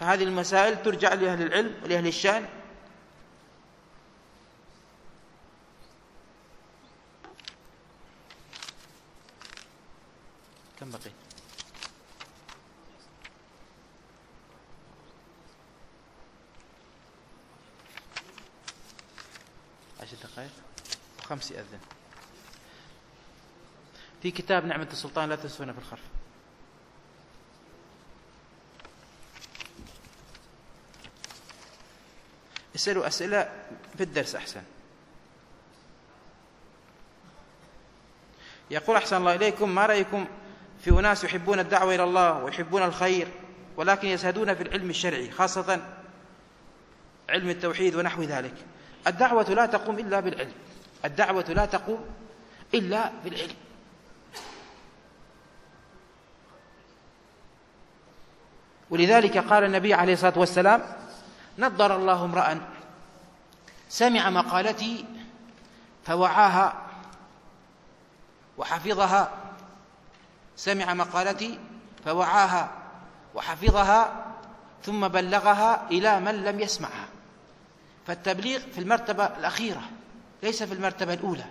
فهذه المسائل ترجع لأهل العلم ولأهل الشأن. كم بقي؟ عشر دقائق؟ وخمس يأذن. في كتاب نعمة السلطان لا تنسونا في الخرف. اسألوا أسئلة في الدرس أحسن. يقول أحسن الله إليكم ما رأيكم في أناس يحبون الدعوة إلى الله ويحبون الخير ولكن يزهدون في العلم الشرعي خاصة علم التوحيد ونحو ذلك. الدعوة لا تقوم إلا بالعلم. الدعوة لا تقوم إلا بالعلم. ولذلك قال النبي عليه الصلاة والسلام نضر الله امرأ سمع مقالتي فوعاها وحفظها. سمع مقالتي فوعاها وحفظها ثم بلغها إلى من لم يسمعها. فالتبليغ في المرتبة الأخيرة ليس في المرتبة الأولى.